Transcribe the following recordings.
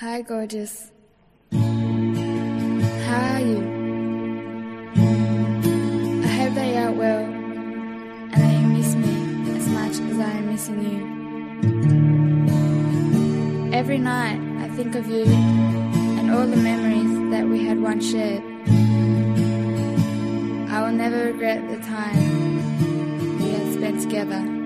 Hi, gorgeous. How are you? I hope that you are well and that you miss me as much as I am missing you. Every night I think of you and all the memories that we had once shared. I will never regret the time we had spent together.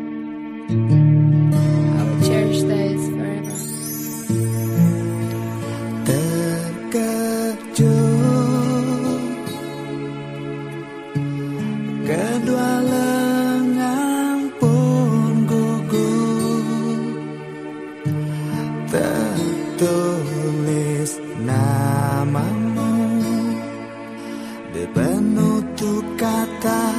Penutup kata.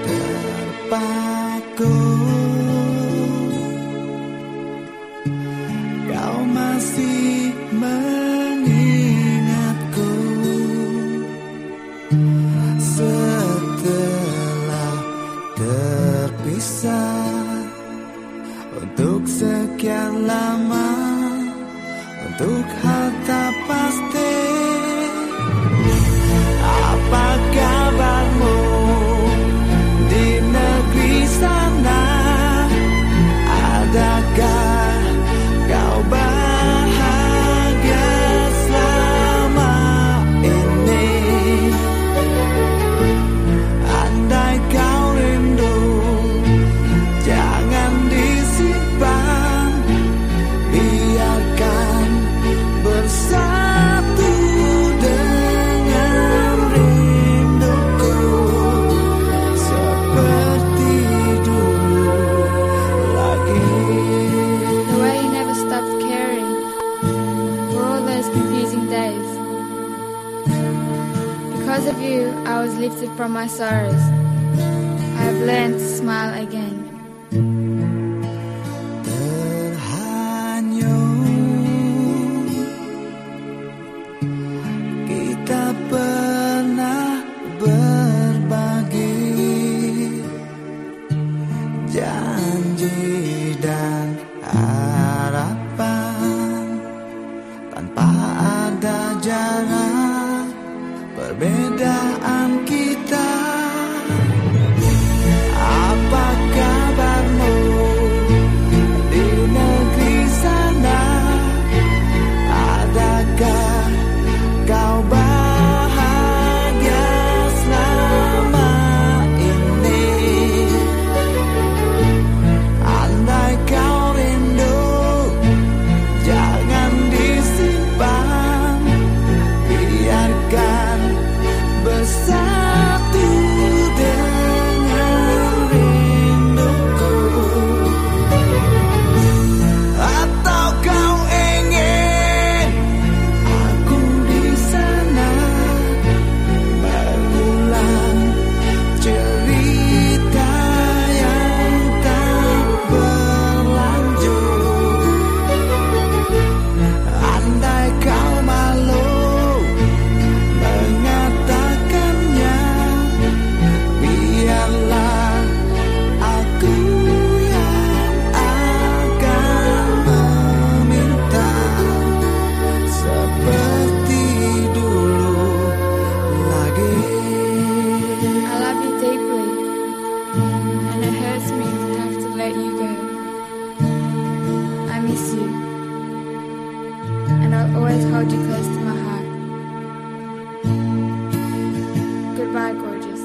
Terpaku. Kau masih mengingatku. Setelah terpisah Untuk sekian lama Untuk hal those confusing days. Because of you, I was lifted from my sorrows. I have learned to smile again. Perbedaan kita deeply, and it hurts me to have to let you go. I miss you, and I'll always hold you close to my heart. Goodbye, gorgeous.